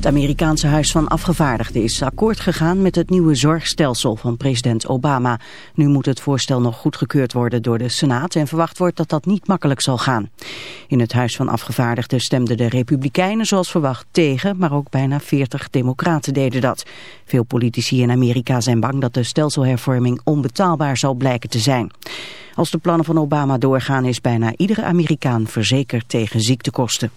Het Amerikaanse Huis van Afgevaardigden is akkoord gegaan met het nieuwe zorgstelsel van president Obama. Nu moet het voorstel nog goedgekeurd worden door de Senaat en verwacht wordt dat dat niet makkelijk zal gaan. In het Huis van Afgevaardigden stemden de Republikeinen zoals verwacht tegen, maar ook bijna 40 democraten deden dat. Veel politici in Amerika zijn bang dat de stelselhervorming onbetaalbaar zal blijken te zijn. Als de plannen van Obama doorgaan is bijna iedere Amerikaan verzekerd tegen ziektekosten.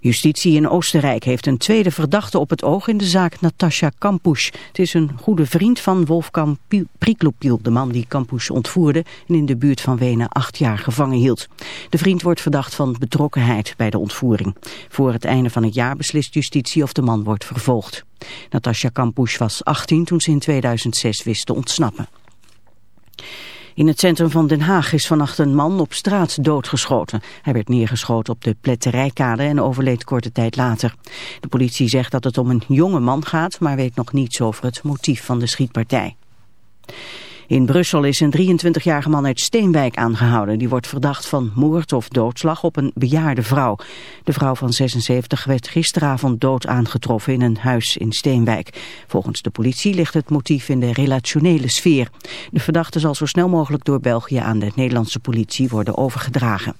Justitie in Oostenrijk heeft een tweede verdachte op het oog in de zaak Natasja Kampusch. Het is een goede vriend van Wolfgang Priklopiel, de man die Kampusch ontvoerde en in de buurt van Wenen acht jaar gevangen hield. De vriend wordt verdacht van betrokkenheid bij de ontvoering. Voor het einde van het jaar beslist justitie of de man wordt vervolgd. Natasja Kampusch was 18 toen ze in 2006 wist te ontsnappen. In het centrum van Den Haag is vannacht een man op straat doodgeschoten. Hij werd neergeschoten op de Pletterijkade en overleed korte tijd later. De politie zegt dat het om een jonge man gaat, maar weet nog niets over het motief van de schietpartij. In Brussel is een 23-jarige man uit Steenwijk aangehouden. Die wordt verdacht van moord of doodslag op een bejaarde vrouw. De vrouw van 76 werd gisteravond dood aangetroffen in een huis in Steenwijk. Volgens de politie ligt het motief in de relationele sfeer. De verdachte zal zo snel mogelijk door België aan de Nederlandse politie worden overgedragen.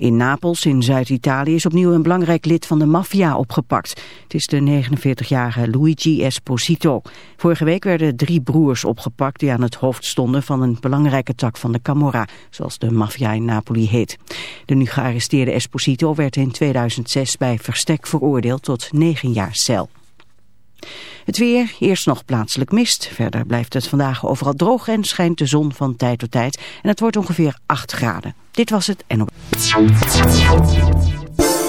In Napels, in Zuid-Italië, is opnieuw een belangrijk lid van de maffia opgepakt. Het is de 49-jarige Luigi Esposito. Vorige week werden drie broers opgepakt die aan het hoofd stonden van een belangrijke tak van de Camorra, zoals de maffia in Napoli heet. De nu gearresteerde Esposito werd in 2006 bij verstek veroordeeld tot negen jaar cel. Het weer, eerst nog plaatselijk mist. Verder blijft het vandaag overal droog en schijnt de zon van tijd tot tijd. En het wordt ongeveer 8 graden. Dit was het en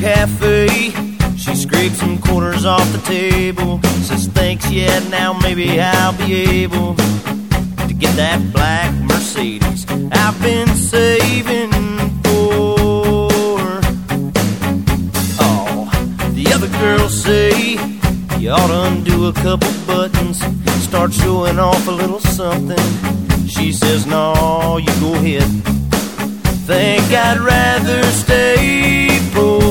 Cafe. She scrapes some quarters off the table. Says thanks, yeah, now maybe I'll be able to get that black Mercedes I've been saving for. Oh, the other girls say you ought to undo a couple buttons, start showing off a little something. She says, no, you go ahead. Think I'd rather stay poor.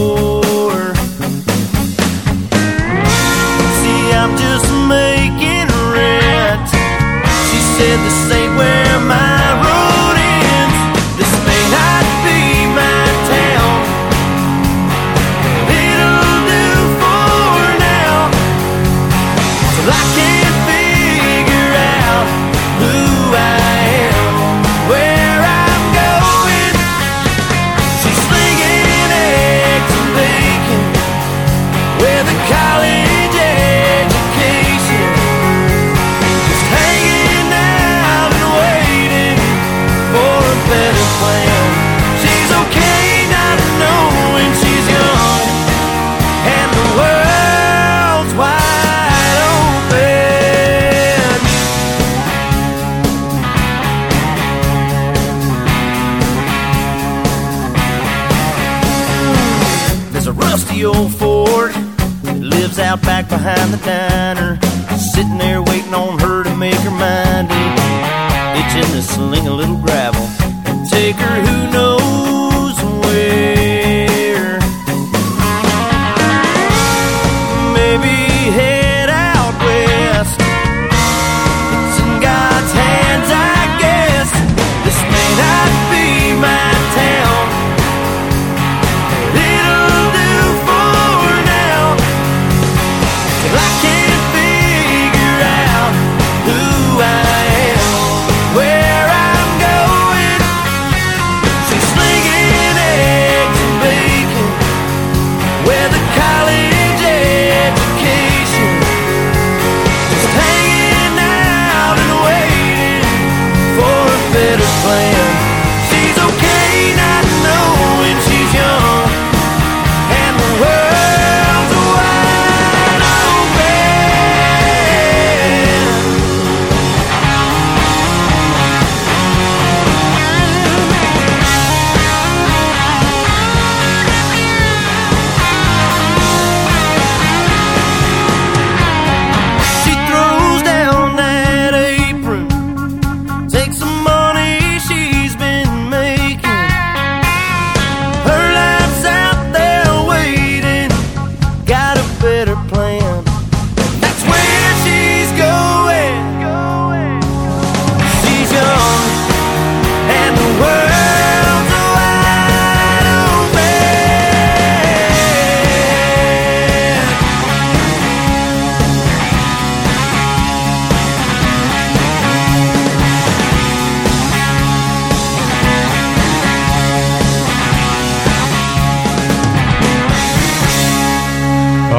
Behind the diner, sitting there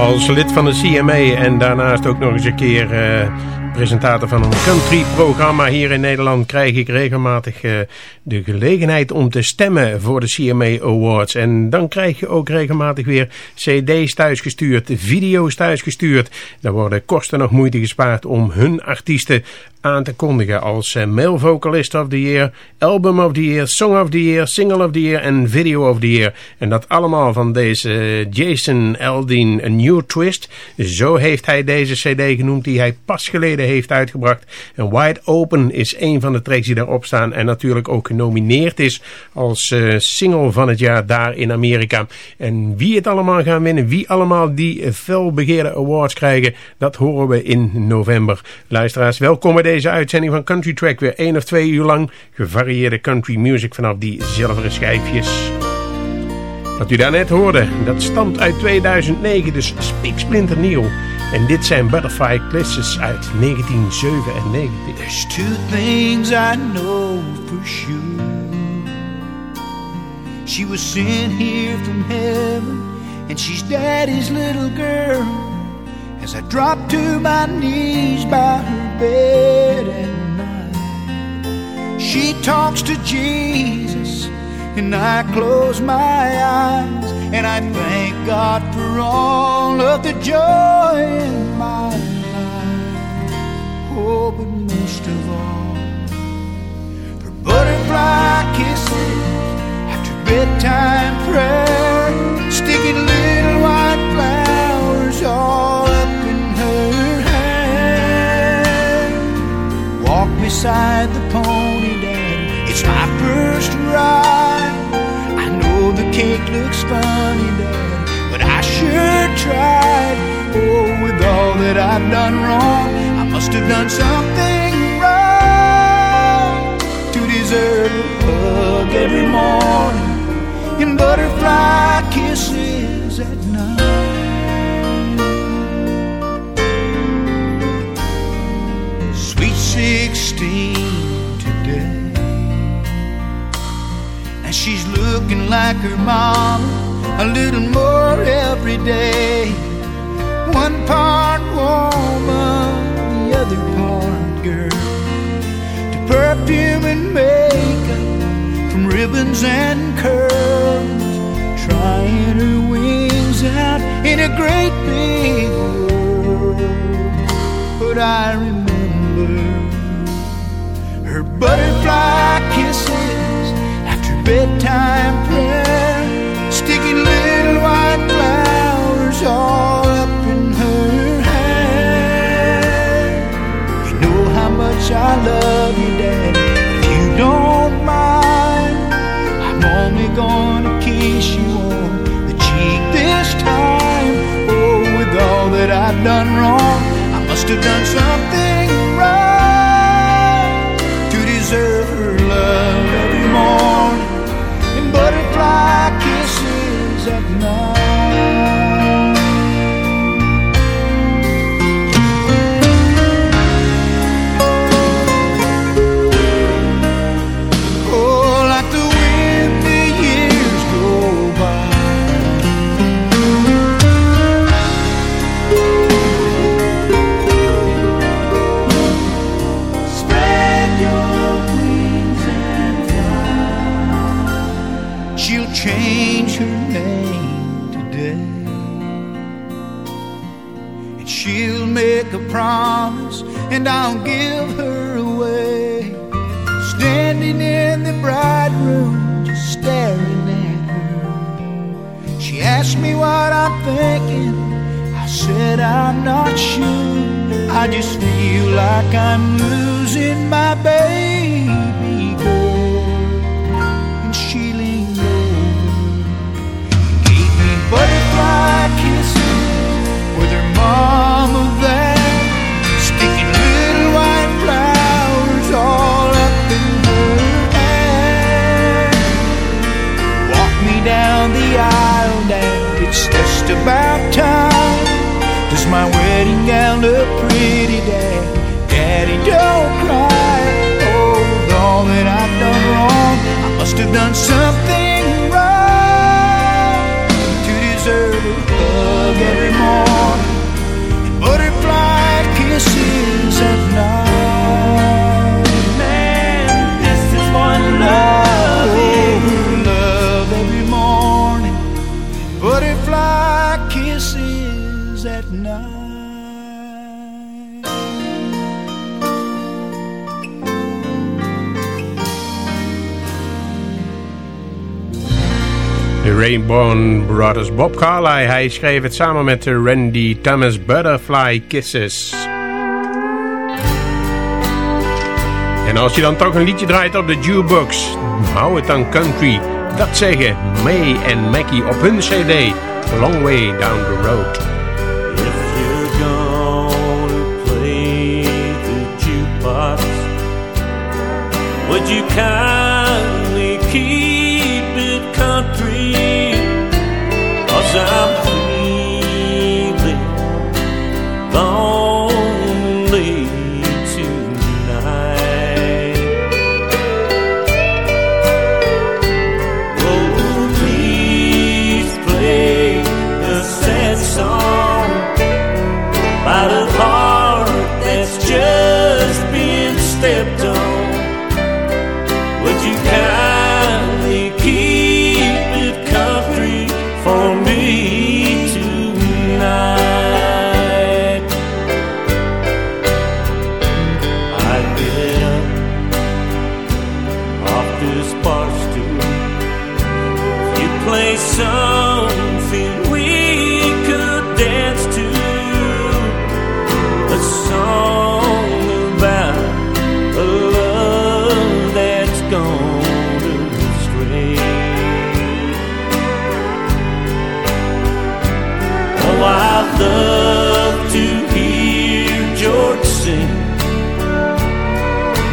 Als lid van de CMA en daarnaast ook nog eens een keer eh, presentator van een country-programma hier in Nederland... krijg ik regelmatig eh, de gelegenheid om te stemmen voor de CMA Awards. En dan krijg je ook regelmatig weer cd's thuisgestuurd, video's thuisgestuurd. Daar worden kosten nog moeite gespaard om hun artiesten aan te kondigen als eh, Male Vocalist of the Year, Album of the Year, Song of the Year, Single of the Year en Video of the Year. En dat allemaal van deze eh, Jason Aldean A New Twist. Zo heeft hij deze cd genoemd die hij pas geleden heeft uitgebracht. En Wide Open is een van de tracks die daarop staan en natuurlijk ook genomineerd is als eh, single van het jaar daar in Amerika. En wie het allemaal gaan winnen, wie allemaal die uh, felbegeerde awards krijgen, dat horen we in november. Luisteraars, welkom bij deze uitzending van Country Track. Weer één of twee uur lang gevarieerde country music vanaf die zilveren schijfjes. Wat u daarnet hoorde, dat stamt uit 2009, dus spiksplinter nieuw. En dit zijn Butterfly Kisses uit 1997. There's two things I know for sure. She was sent here from heaven, and she's daddy's little girl. As I drop to my knees by her bed at night, she talks to Jesus, and I close my eyes, and I thank God for all of the joy in my life. Oh, but most of all, for butterfly kisses after bedtime prayer, sticking little white flowers all up in her hair. Walk beside the pony, Dad. It's my first looks funny, Dad, but I sure tried. Oh, with all that I've done wrong, I must have done something wrong to deserve a hug every morning and butterfly kisses at night. Sweet 16. Looking like her mom a little more every day. One part woman, the other part girl. To perfume and makeup, from ribbons and curls, trying her wings out in a great big world. But I remember her butterfly kisses bedtime prayer, sticking little white flowers all up in her hair. You know how much I love you, Dad. If you don't mind, I'm only gonna kiss you on the cheek this time. Oh, with all that I've done wrong, I must have done something. like I'm Born Brothers. Bob Carly, hij schreef het samen met Randy Thomas Butterfly Kisses. En als je dan toch een liedje draait op de jukebox, hou het dan country. Dat zeggen May en Mackie op hun cd, Long Way Down the Road. If you're play the jukebox, would you kind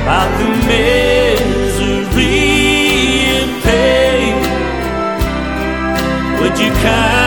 about the misery and pain. Would you kindly?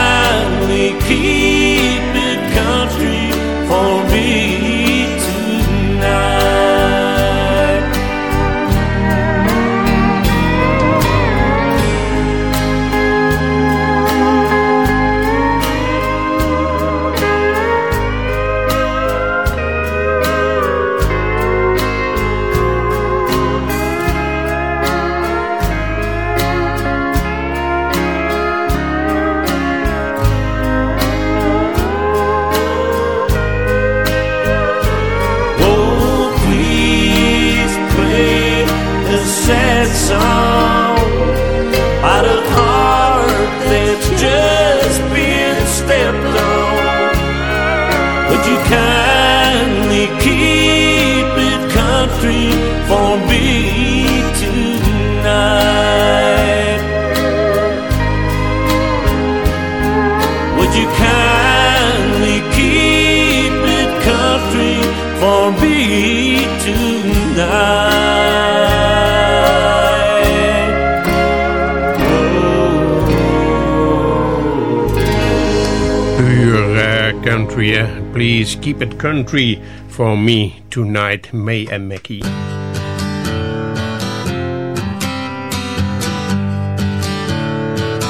Please keep it country for me tonight, May and Mackie.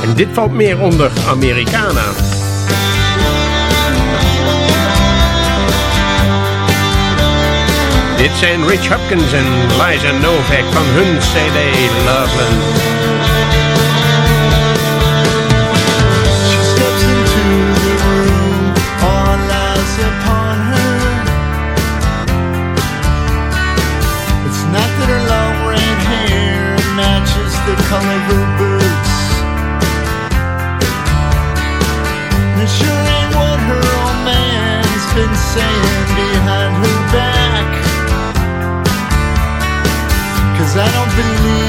En dit valt meer onder Americana. Dit zijn Rich Hopkins en Liza Novak van hun CD Loveland. Colorful boots. And it sure ain't what her old man's been saying behind her back. Cause I don't believe.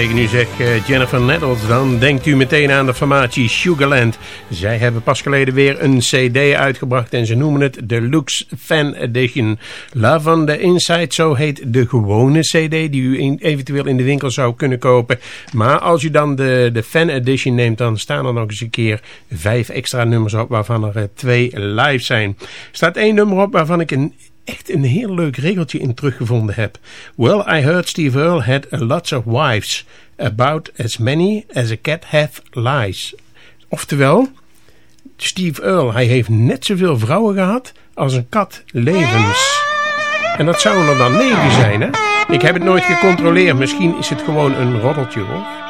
Tegen u zeg uh, Jennifer Nettles, dan denkt u meteen aan de formatie Sugarland. Zij hebben pas geleden weer een cd uitgebracht en ze noemen het de Lux Fan Edition. Love on the Inside, zo heet de gewone cd die u eventueel in de winkel zou kunnen kopen. Maar als u dan de, de Fan Edition neemt, dan staan er nog eens een keer vijf extra nummers op, waarvan er uh, twee live zijn. Er staat één nummer op waarvan ik een echt een heel leuk regeltje in teruggevonden heb. Well, I heard Steve Earle had lots of wives, about as many as a cat hath lies. Oftewel, Steve Earle, hij heeft net zoveel vrouwen gehad als een kat levens. En dat zouden er dan negen zijn, hè? Ik heb het nooit gecontroleerd. Misschien is het gewoon een roddeltje, hoor.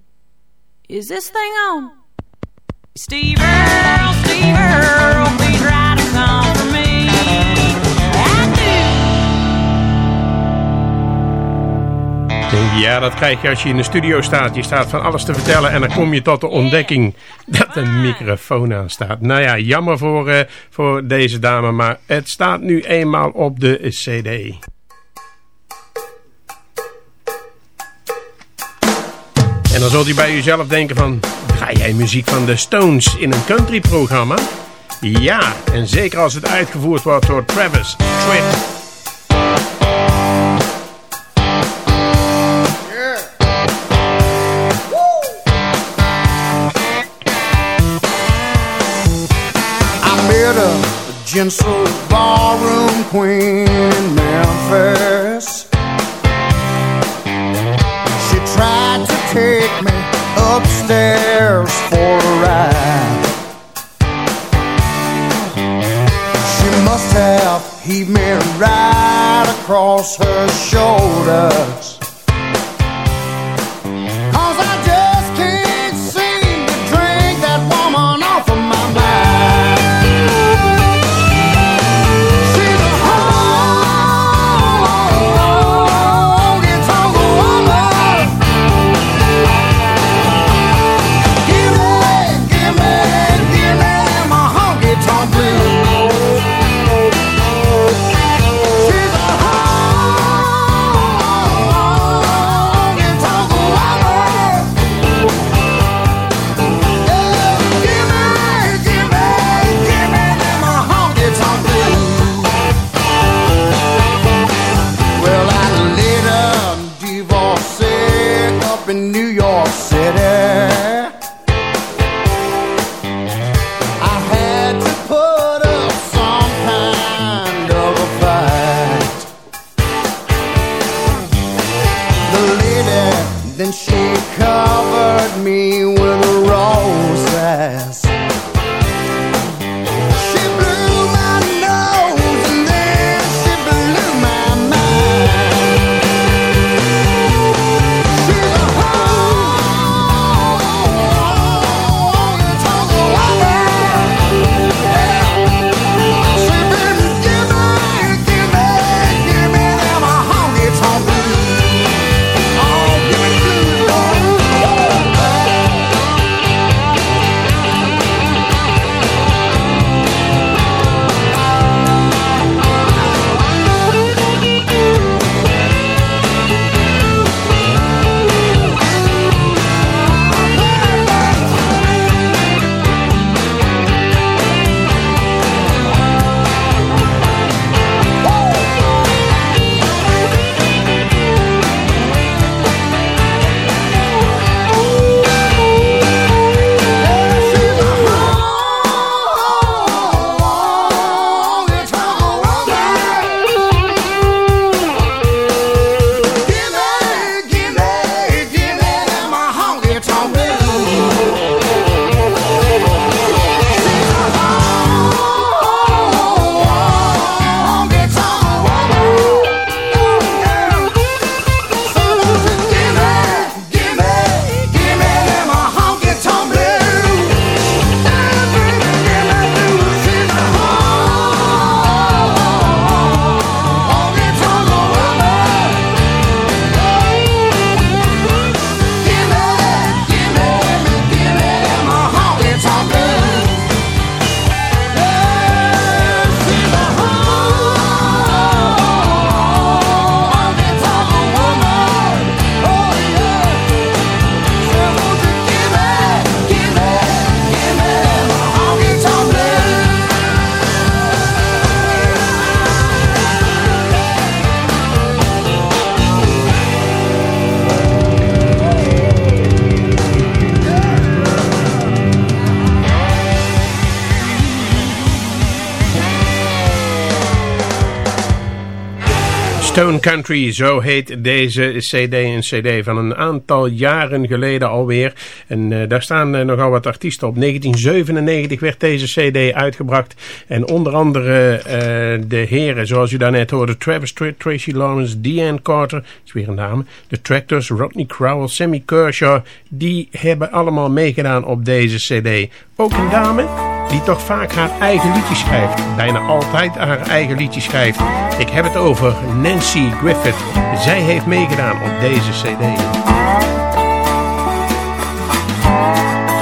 Is this thing on? Steve Earle, Steve Earle, please write a song for me. Ja, dat krijg je als je in de studio staat. Je staat van alles te vertellen en dan kom je tot de ontdekking dat een microfoon aan staat. Nou ja, jammer voor, uh, voor deze dame, maar het staat nu eenmaal op de cd. En dan zult u bij uzelf denken van, ga jij muziek van de Stones in een country-programma? Ja, en zeker als het uitgevoerd wordt door Travis Tritt. Gentle ballroom queen. Heaved me right across her shoulders. Country, zo heet deze cd, een cd van een aantal jaren geleden alweer. En uh, daar staan uh, nogal wat artiesten op. 1997 werd deze cd uitgebracht. En onder andere uh, de heren, zoals u daarnet hoorde, Travis Tracy Lawrence, Deanne Carter, is weer een dame. De Tractors, Rodney Crowell, Sammy Kershaw, die hebben allemaal meegedaan op deze cd. Ook een dame die toch vaak haar eigen liedjes schrijft. Bijna altijd haar eigen liedjes schrijft. Ik heb het over Nancy Griffith. Zij heeft meegedaan op deze cd.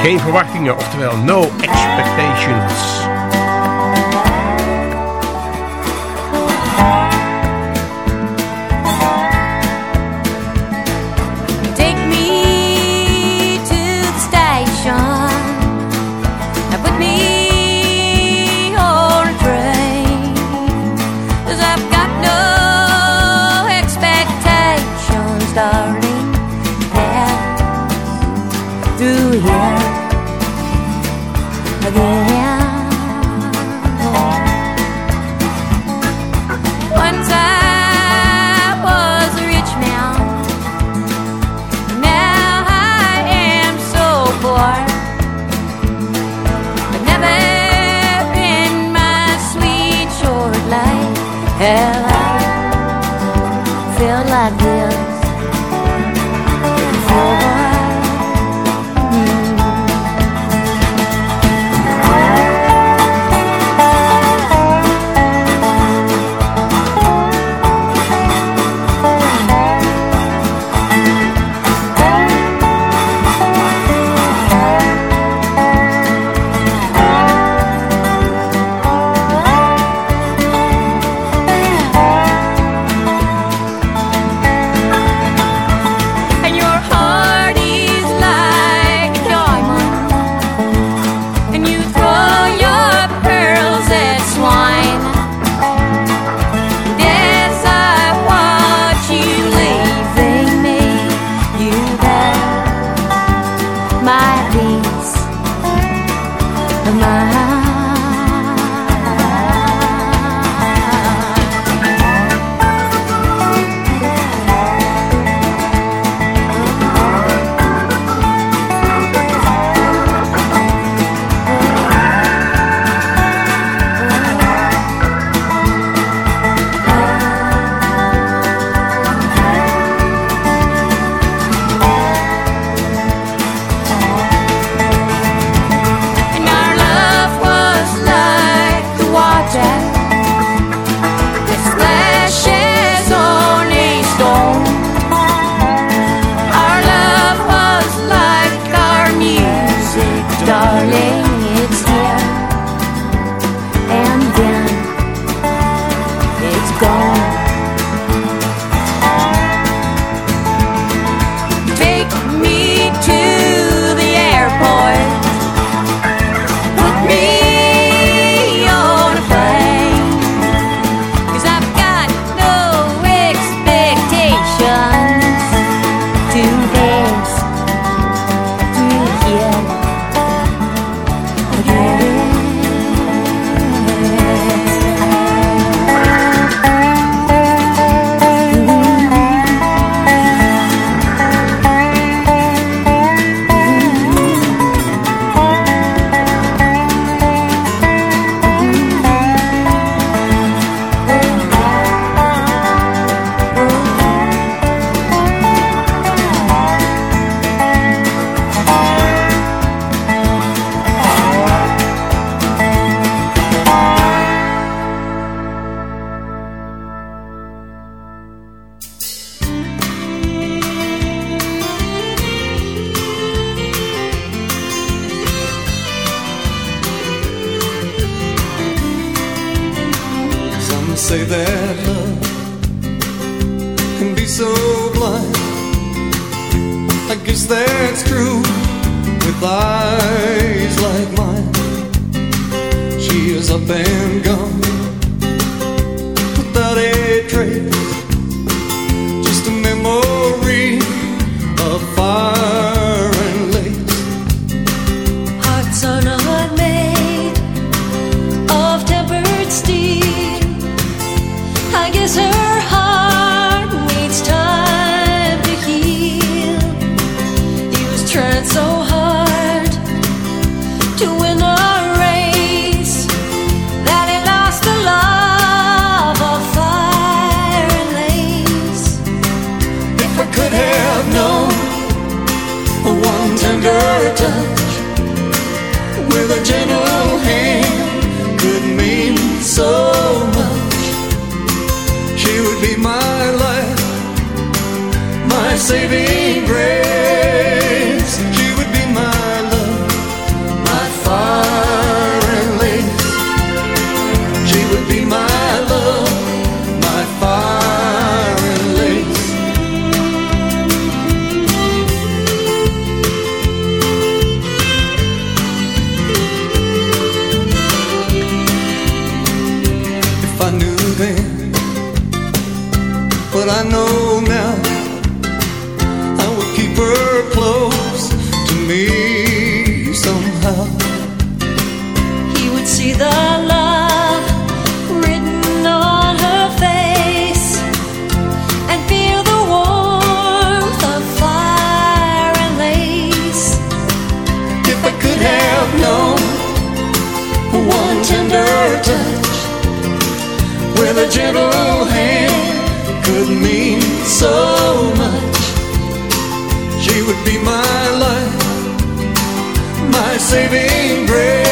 Geen verwachtingen, oftewel no expectations. What I know now, I would keep her close to me somehow. He would see the love written on her face and feel the warmth of fire and lace. If I could have known one tender touch with a gentle hand could mean so much. She would be my life, my saving grace.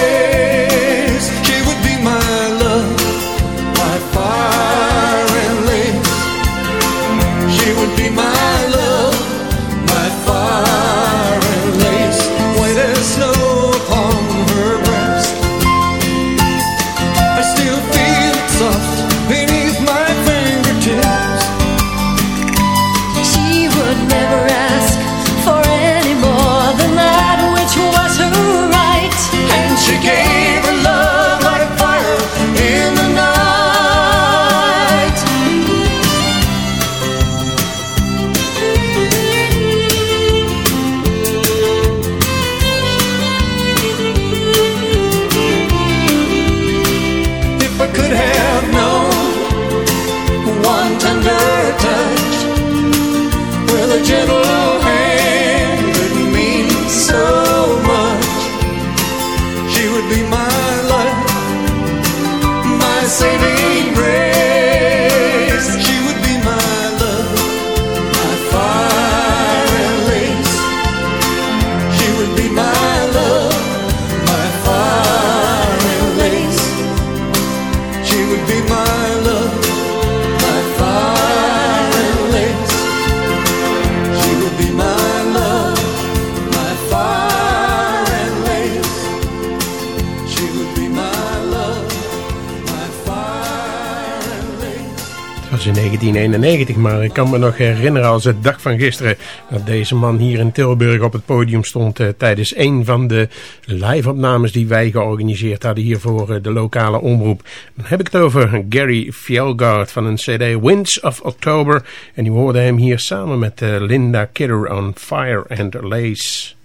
1991, maar ik kan me nog herinneren als het dag van gisteren... dat deze man hier in Tilburg op het podium stond... eh, tijdens een van de live-opnames die wij georganiseerd hadden... hier voor eh, de lokale omroep. Dan heb ik het over Gary Fjellgaard van een cd Winds of October. En u hoorde hem hier samen met eh, Linda Kidder on Fire and Lace.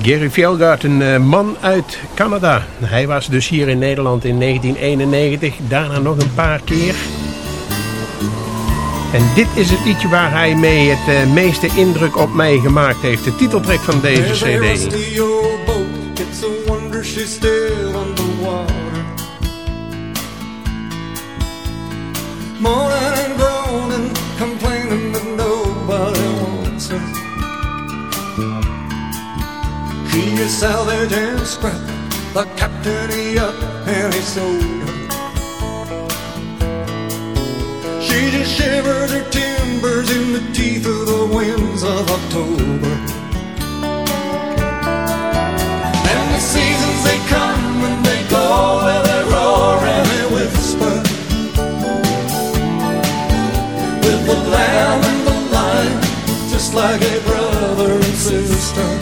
Gary Fjellgaard, een eh, man uit Canada. Hij was dus hier in Nederland in 1991, daarna nog een paar keer. En dit is het liedje waar hij mee het eh, meeste indruk op mij gemaakt heeft. De titeltrack van deze cd. She is salvage and scrap, the captain he up and he sold her. She just shivers her timbers in the teeth of the winds of October. And the seasons they come and they go, and they roar and they whisper. With the lamb and the lion, just like a brother and sister.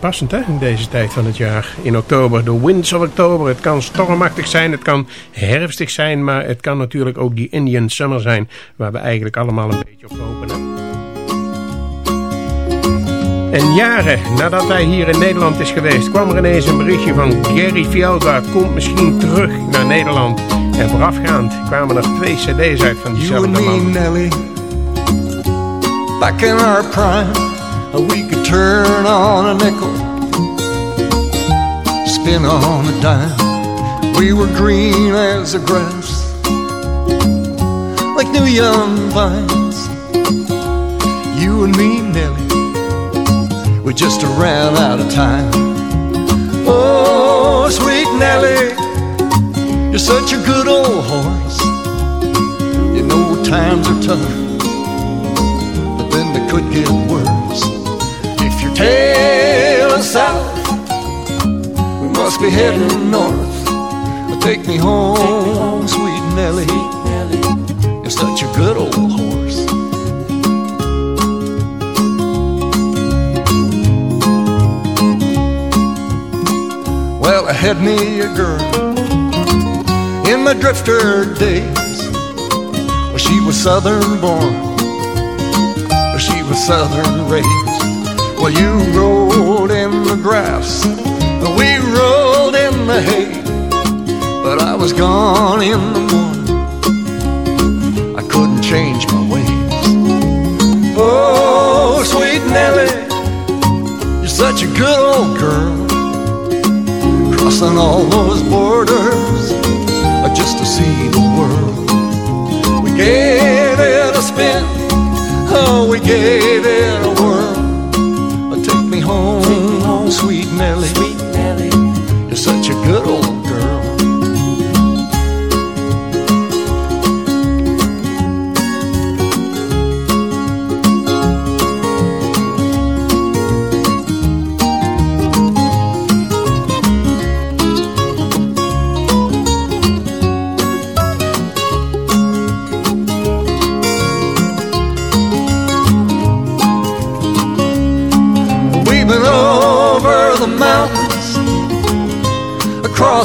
Passend hè, in deze tijd van het jaar. In oktober, de winds of oktober. Het kan stormachtig zijn, het kan herfstig zijn... maar het kan natuurlijk ook die Indian Summer zijn... waar we eigenlijk allemaal een beetje op hopen. Hè? En jaren nadat hij hier in Nederland is geweest... kwam er ineens een berichtje van Gary Fjellgaard... komt misschien terug naar Nederland. En voorafgaand kwamen er twee cd's uit van diezelfde man. Nelly, back in our prime, we could turn on on a dime. We were green as the grass, like new young vines. You and me, Nelly, we just ran out of time. Oh, sweet Nelly, you're such a good old horse. You know times are tough, but then they could get worse. If your tail be heading north. Take me home, sweet Nellie. You're such a good old horse. Well, I had me a girl in my drifter days. Well, she was southern born, well, she was southern raised. Well, you rode in the grass, the hay. But I was gone in the morning, I couldn't change my ways. Oh, sweet Nellie, you're such a good old girl crossing all those borders uh, just to see the world. We gave it a spin, oh, we gave it a whirl. Uh, Take me home, sweet Nellie. Sweet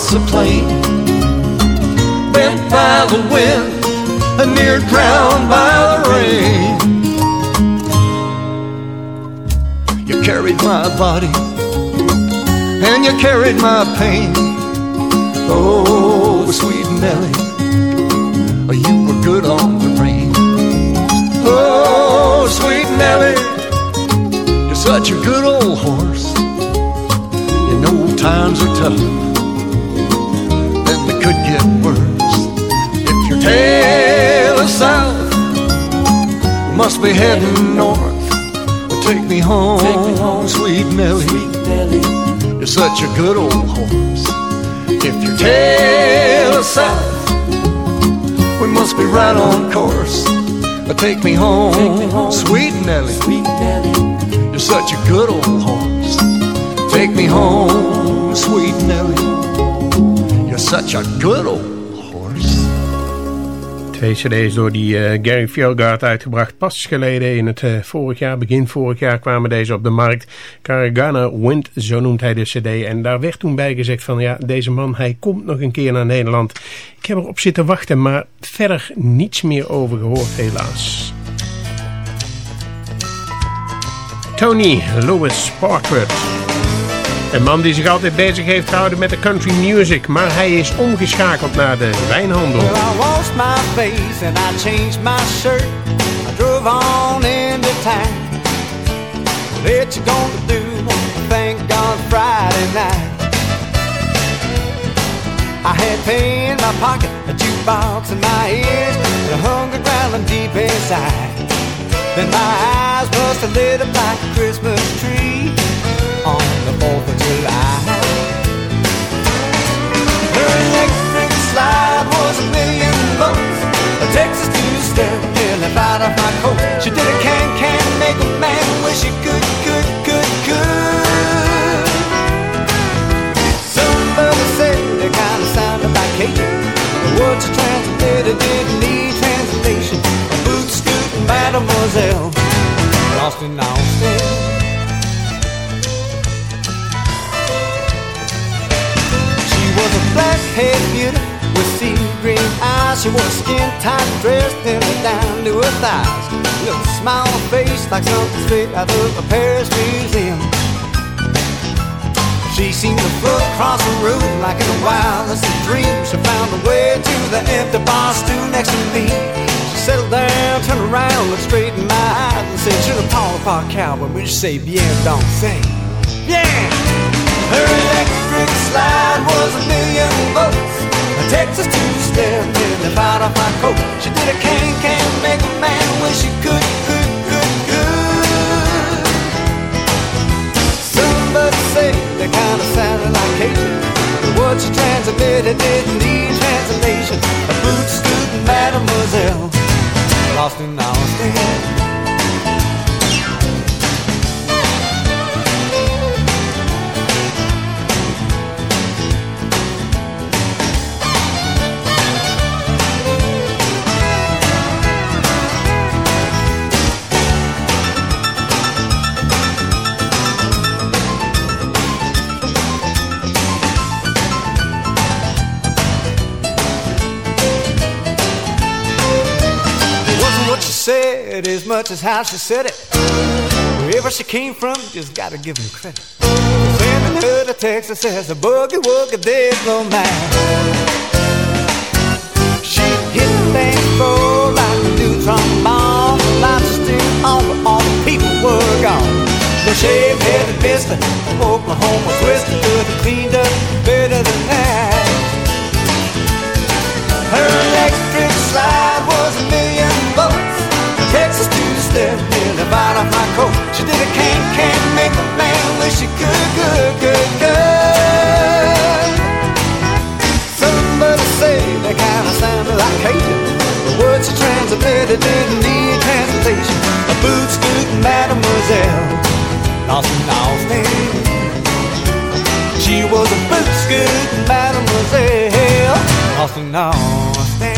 across the plain, bent by the wind, and near drowned by the rain. You carried my body, and you carried my pain. Oh, sweet Nellie, you were good on the rain. Oh, sweet Nellie. You're such a good old horse. You know times are tough, is south, must be heading north. Take me home, Take me home sweet Nellie. Sweet Nellie. You're such a good old horse. If your tail is south, we must be right on course. Take me home, Take me home sweet Nellie. Sweet Nellie. You're such a good old horse. Take me home, sweet Nellie. You're such a good old Twee cd's door die uh, Gary Fjellgaard uitgebracht. Pas geleden in het uh, vorig jaar, begin vorig jaar kwamen deze op de markt. Caragana Wind, zo noemt hij de cd. En daar werd toen bij gezegd van ja, deze man hij komt nog een keer naar Nederland. Ik heb erop zitten wachten, maar verder niets meer over gehoord helaas. Tony Lewis Parkwood. Een man die zich altijd bezig heeft gehouden met de country music, maar hij is omgeschakeld naar de wijnhandel. Well, I washed my face and I changed my shirt. I drove on into town. What you gonna do? Thank God Friday night. I had pain in my pocket, a jukebox in my ears, and a hunger growling deep inside. Then my eyes must have lit up like a Christmas tree on the 4th fired off my coat. She did a can-can make a man wish he could, could, could, could. Somebody said they kind of sounded like Cajun. The words you translated didn't need translation. A boot scooting mademoiselle, lost in Austin. She was a black-haired beauty with sea green eyes. She wore a skin-tight dress pinned down to her thighs. A smile on her face like something straight out of a Paris museum. She seemed to float across the room like in the wildest of dreams. She found her way to the empty bar stool next to me. She settled down, turned around, looked straight in my eyes, and said, "You're the Paul Park cowboy." We just say, "Bien, don't say, yeah." Her electric slide was a million volts. A Texas two-step nearly fired off my coat. She did a can-can make a man wish he could, could, could, could. Somebody say they kind of sounded like Cajun. The words she transmitted didn't need translation. A boot-scooting mademoiselle lost in Austin. As much as how she said it. Wherever she came from, just gotta give him credit. Sending her to Texas as a boogie woogie disco man. She hit things for like a new trombone. Lights still on, but all the people were gone. The shaved headed mister from Oklahoma twisted good and cleaned up better than that. Her electric slide was a million bucks. Texas two-step nearly bite off my coat. She did a can-can make a man wish she could, good, good, good. Somebody say they kind of sounded like Cajun. The words she translated didn't need translation. A boot-scooting mademoiselle, lost in Austin. She was a boot-scooting mademoiselle, lost in somewhere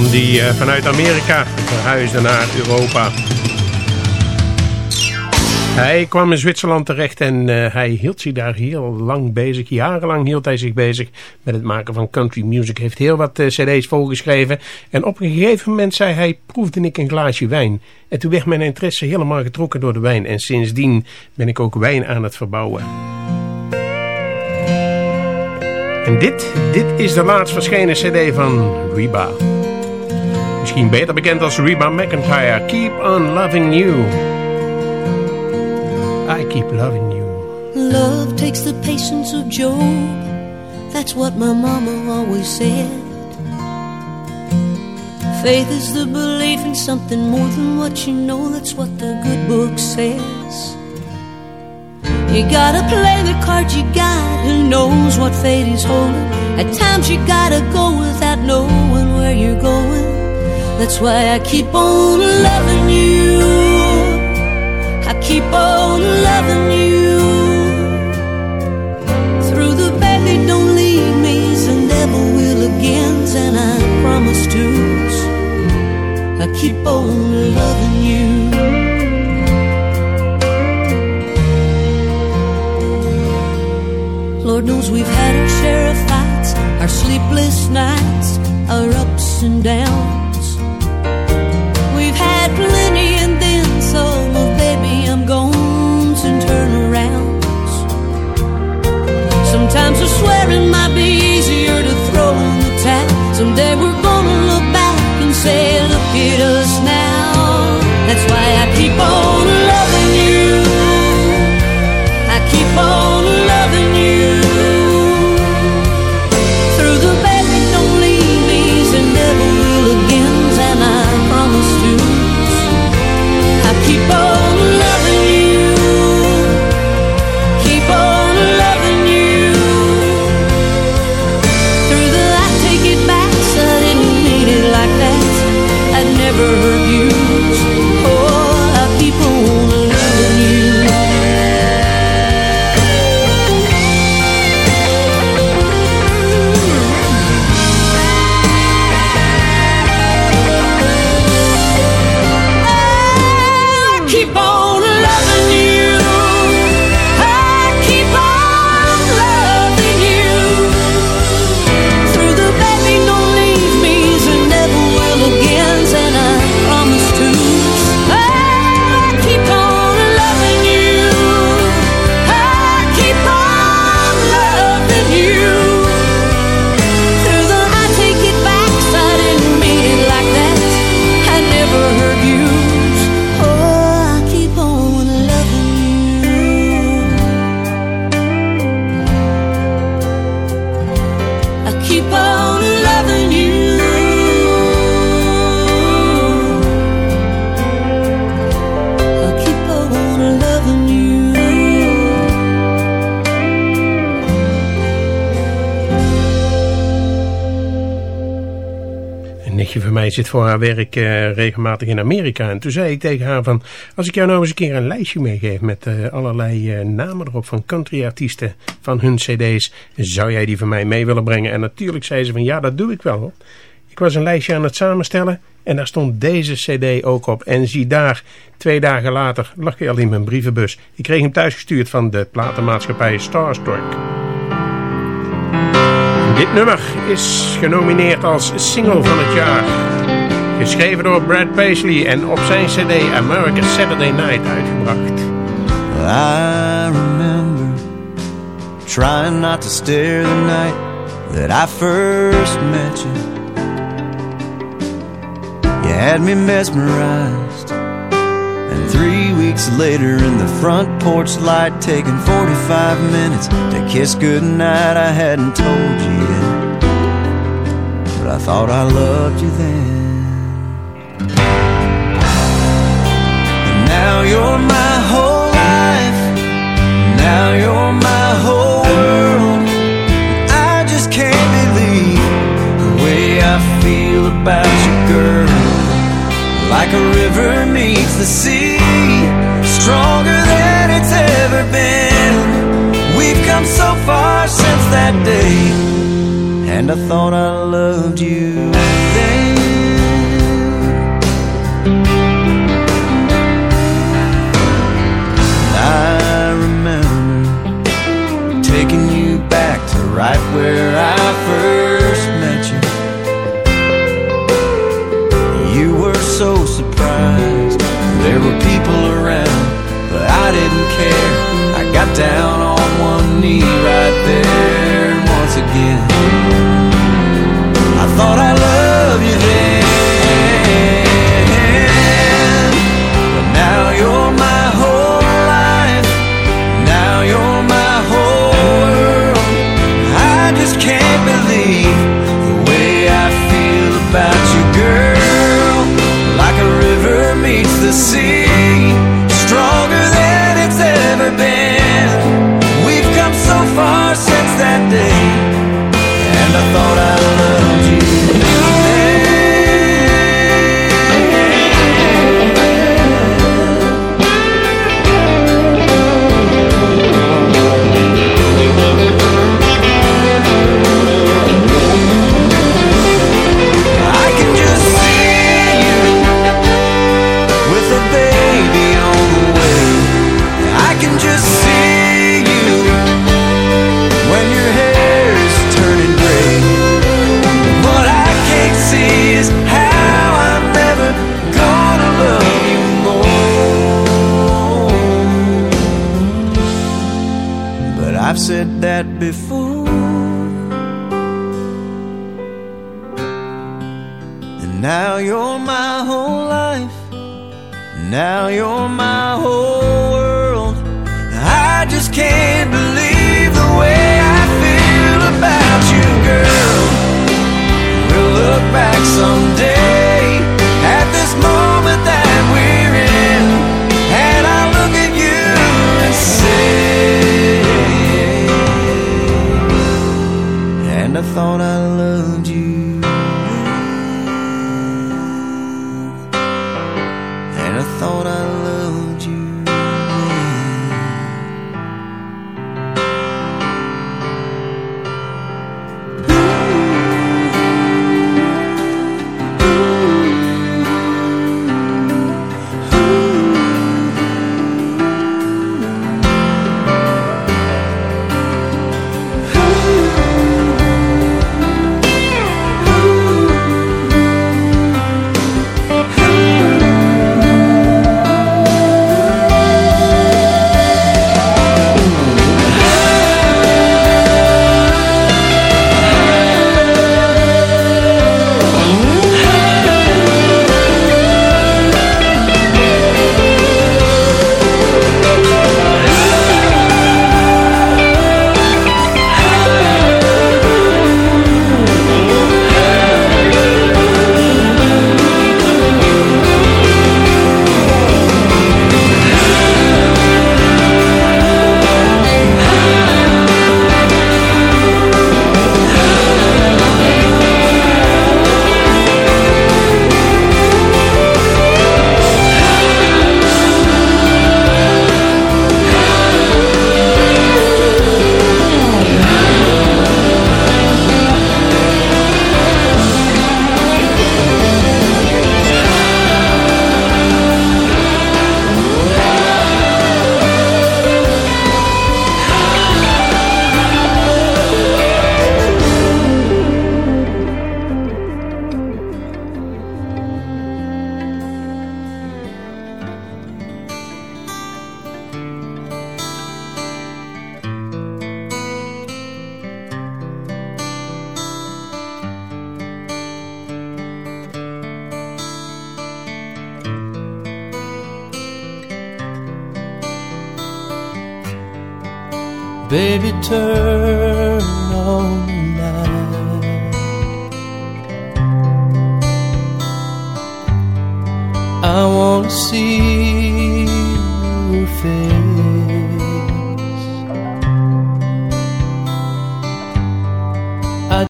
man die uh, vanuit Amerika verhuisde naar Europa. Hij kwam in Zwitserland terecht en uh, hij hield zich daar heel lang bezig. Jarenlang hield hij zich bezig met het maken van country music. Heeft heel wat uh, cd's volgeschreven. En op een gegeven moment zei hij, proefde ik een glaasje wijn. En toen werd mijn interesse helemaal getrokken door de wijn. En sindsdien ben ik ook wijn aan het verbouwen. En dit, dit is de laatst verschenen cd van Reba. Misschien beter bekend als Reba McEntire. Keep on loving you. I keep loving you. Love takes the patience of Job. That's what my mama always said. Faith is the belief in something more than what you know. That's what the good book says. You gotta play the cards you got. Who knows what fate is holding? At times you gotta go without knowing where you're going. That's why I keep on loving you. I keep on loving you. Through the baby, don't leave me, and never will again. And I promise to. I keep on loving you. Lord knows we've had our share of fights, our sleepless nights, our ups and downs. Had plenty and then baby I'm turnarounds. Sometimes I swear it might be easier to throw the towel. Someday we're gonna look back and say, look at us now. That's why I keep on zit voor haar werk eh, regelmatig in Amerika. En toen zei ik tegen haar van... Als ik jou nou eens een keer een lijstje meegeef met eh, allerlei eh, namen erop van countryartiesten van hun cd's. Zou jij die van mij mee willen brengen? En natuurlijk zei ze van ja, dat doe ik wel. Ik was een lijstje aan het samenstellen en daar stond deze cd ook op. En zie daar, twee dagen later lag hij al in mijn brievenbus. Ik kreeg hem thuisgestuurd van de platenmaatschappij Starstruck. Dit nummer is genomineerd als single van het jaar. Geschreven door Brad Paisley en op zijn cd America's Saturday Night uitgebracht. I remember trying not to stare the night that I first met you. You had me mesmerized. And three weeks later, in the front porch light, taking 45 minutes to kiss goodnight, I hadn't told you yet. But I thought I loved you then. Now you're my whole life. Now you're my whole world. I just can't believe the way I feel about you, girl. Like a river meets the sea, stronger than it's ever been. We've come so far since that day, and I thought I loved you right where I first met you. You were so surprised. There were people around, but I didn't care. I got down on one knee right there once again. I thought I loved you then.